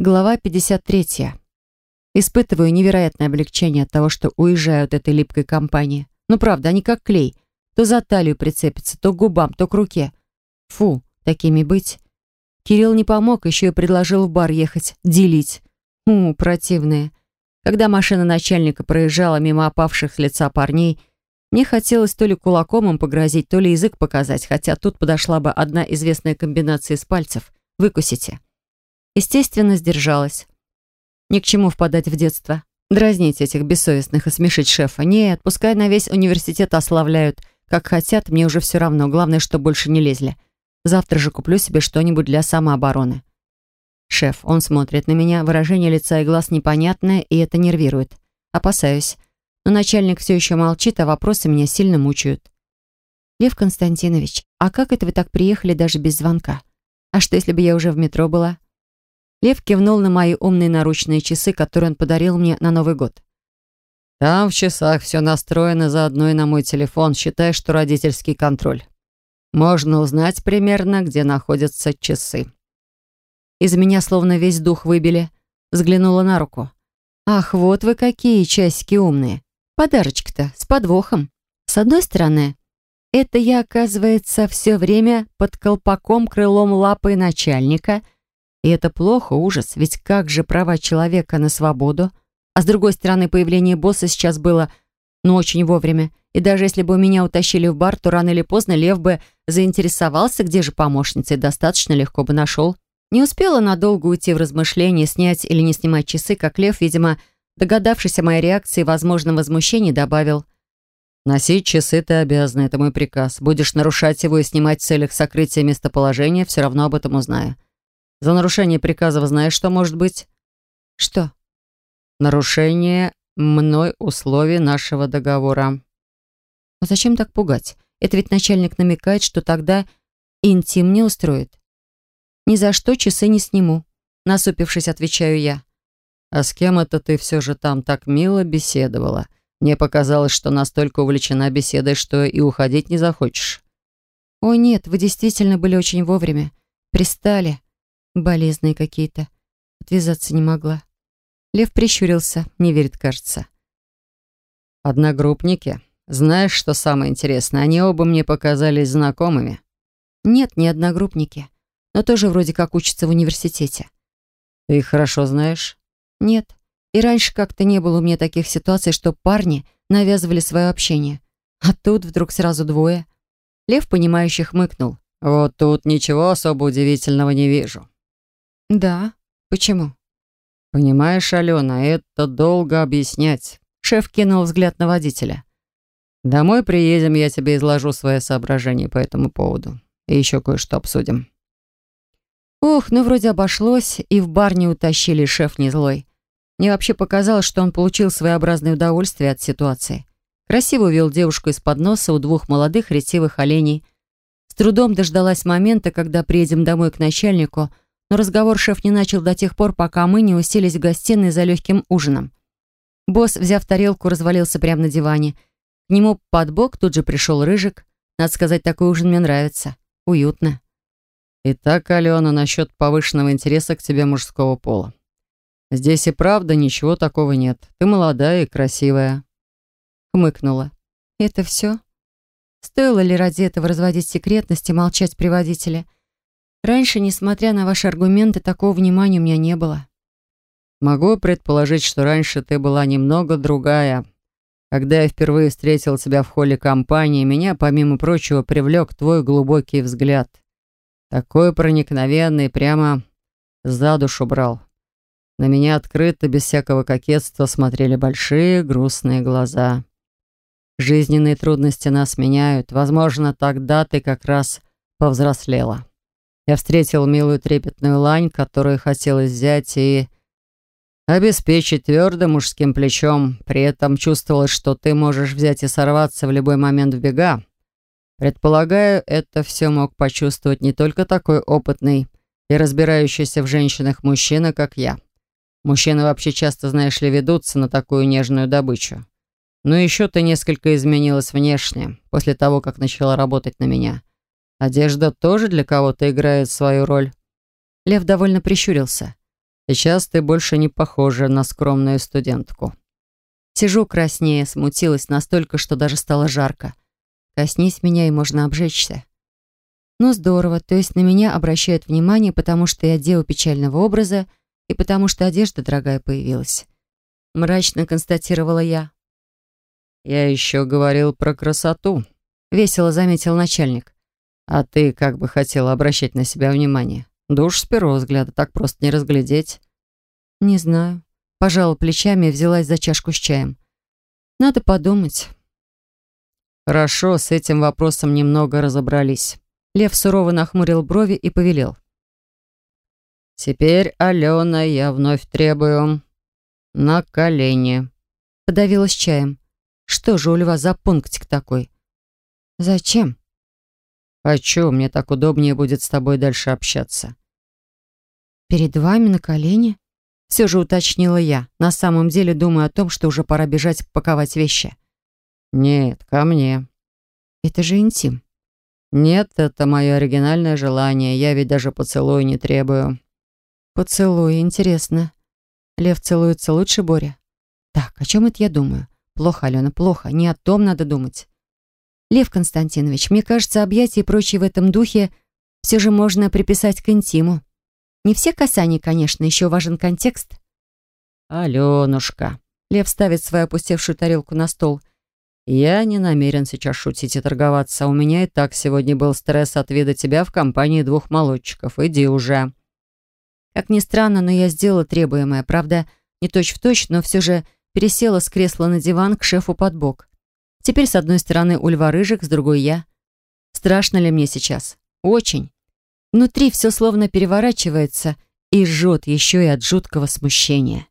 Глава 53. Испытываю невероятное облегчение от того, что уезжаю от этой липкой компании. Ну, правда, они как клей. То за талию прицепятся, то к губам, то к руке. Фу, такими быть. Кирилл не помог, еще и предложил в бар ехать, делить. У, противные. Когда машина начальника проезжала мимо опавших с лица парней, мне хотелось то ли кулаком им погрозить, то ли язык показать, хотя тут подошла бы одна известная комбинация из пальцев. Выкусите. Естественно, сдержалась. Ни к чему впадать в детство. Дразнить этих бессовестных и смешить шефа. Нет, пускай на весь университет ославляют. Как хотят, мне уже все равно. Главное, что больше не лезли. Завтра же куплю себе что-нибудь для самообороны. Шеф, он смотрит на меня, выражение лица и глаз непонятное, и это нервирует. Опасаюсь. Но начальник все еще молчит, а вопросы меня сильно мучают. «Лев Константинович, а как это вы так приехали даже без звонка? А что, если бы я уже в метро была?» Лев кивнул на мои умные наручные часы, которые он подарил мне на Новый год. «Там в часах все настроено заодно и на мой телефон, считай, что родительский контроль. Можно узнать примерно, где находятся часы». Из меня словно весь дух выбили. Взглянула на руку. «Ах, вот вы какие часики умные. Подарочек-то с подвохом. С одной стороны, это я, оказывается, все время под колпаком крылом лапы начальника — и это плохо, ужас, ведь как же права человека на свободу? А с другой стороны, появление босса сейчас было, ну, очень вовремя. И даже если бы меня утащили в бар, то рано или поздно Лев бы заинтересовался, где же помощница, и достаточно легко бы нашел. Не успела надолго уйти в размышления, снять или не снимать часы, как Лев, видимо, догадавшись о моей реакции и возможном возмущении, добавил «Носить часы ты обязана, это мой приказ. Будешь нарушать его и снимать в целях сокрытия местоположения, все равно об этом узнаю. За нарушение приказов знаешь, что может быть? Что? Нарушение мной условий нашего договора. Но зачем так пугать? Это ведь начальник намекает, что тогда интим не устроит. Ни за что часы не сниму. Насупившись, отвечаю я. А с кем это ты все же там так мило беседовала? Мне показалось, что настолько увлечена беседой, что и уходить не захочешь. О нет, вы действительно были очень вовремя. Пристали. Болезные какие-то. Отвязаться не могла. Лев прищурился, не верит, кажется. «Одногруппники. Знаешь, что самое интересное? Они оба мне показались знакомыми». «Нет, не одногруппники. Но тоже вроде как учатся в университете». «Ты их хорошо знаешь?» «Нет. И раньше как-то не было у меня таких ситуаций, что парни навязывали свое общение. А тут вдруг сразу двое». Лев, понимающе хмыкнул. «Вот тут ничего особо удивительного не вижу. «Да. Почему?» «Понимаешь, Алена, это долго объяснять». Шеф кинул взгляд на водителя. «Домой приедем, я тебе изложу свои соображения по этому поводу. И еще кое-что обсудим». Ух, ну вроде обошлось, и в бар не утащили, шеф не злой. Мне вообще показалось, что он получил своеобразное удовольствие от ситуации. Красиво увел девушку из-под носа у двух молодых ретивых оленей. С трудом дождалась момента, когда приедем домой к начальнику — но разговор шеф не начал до тех пор, пока мы не уселись в гостиной за легким ужином. Босс, взяв тарелку, развалился прямо на диване. К нему под бок тут же пришел Рыжик. Надо сказать, такой ужин мне нравится. Уютно. «Итак, Алена, насчет повышенного интереса к тебе мужского пола. Здесь и правда ничего такого нет. Ты молодая и красивая». Хмыкнула. «Это все? Стоило ли ради этого разводить секретность и молчать при водителе?» Раньше, несмотря на ваши аргументы, такого внимания у меня не было. Могу предположить, что раньше ты была немного другая. Когда я впервые встретил тебя в холле компании, меня, помимо прочего, привлек твой глубокий взгляд. Такой проникновенный, прямо за душу брал. На меня открыто, без всякого кокетства, смотрели большие грустные глаза. Жизненные трудности нас меняют. Возможно, тогда ты как раз повзрослела. Я встретил милую трепетную лань, которую хотелось взять и обеспечить твердым мужским плечом. При этом чувствовалось, что ты можешь взять и сорваться в любой момент в бега. Предполагаю, это все мог почувствовать не только такой опытный и разбирающийся в женщинах мужчина, как я. Мужчины вообще часто, знаешь ли, ведутся на такую нежную добычу. Но еще ты несколько изменилась внешне, после того, как начала работать на меня. Одежда тоже для кого-то играет свою роль. Лев довольно прищурился. Сейчас ты больше не похожа на скромную студентку. Сижу краснее, смутилась настолько, что даже стало жарко. Коснись меня, и можно обжечься. Ну, здорово, то есть на меня обращают внимание, потому что я дева печального образа и потому что одежда дорогая появилась. Мрачно констатировала я. «Я еще говорил про красоту», — весело заметил начальник. «А ты как бы хотела обращать на себя внимание? Душ с первого взгляда так просто не разглядеть». «Не знаю». Пожала плечами и взялась за чашку с чаем. «Надо подумать». «Хорошо, с этим вопросом немного разобрались». Лев сурово нахмурил брови и повелел. «Теперь, Алена, я вновь требую на колени». Подавилась чаем. Что же у льва за пунктик такой? Зачем? Хочу, мне так удобнее будет с тобой дальше общаться. Перед вами на колени? Все же уточнила я, на самом деле думаю о том, что уже пора бежать паковать вещи. Нет, ко мне. Это же интим. Нет, это мое оригинальное желание, я ведь даже поцелуй не требую. Поцелуй, интересно. Лев целуется лучше Боря? Так, о чем это я думаю? Плохо, Алена, плохо. Не о том надо думать. Лев Константинович, мне кажется, объятия и прочее в этом духе все же можно приписать к интиму. Не все касания, конечно, еще важен контекст. Аленушка. Лев ставит свою опустевшую тарелку на стол. Я не намерен сейчас шутить и торговаться. У меня и так сегодня был стресс от вида тебя в компании двух молодчиков. Иди уже. Как ни странно, но я сделала требуемое. Правда, не точь-в-точь, точь, но все же пересела с кресла на диван к шефу под бок. Теперь с одной стороны у льва рыжик, с другой я. Страшно ли мне сейчас? Очень. Внутри все словно переворачивается и жжет еще и от жуткого смущения.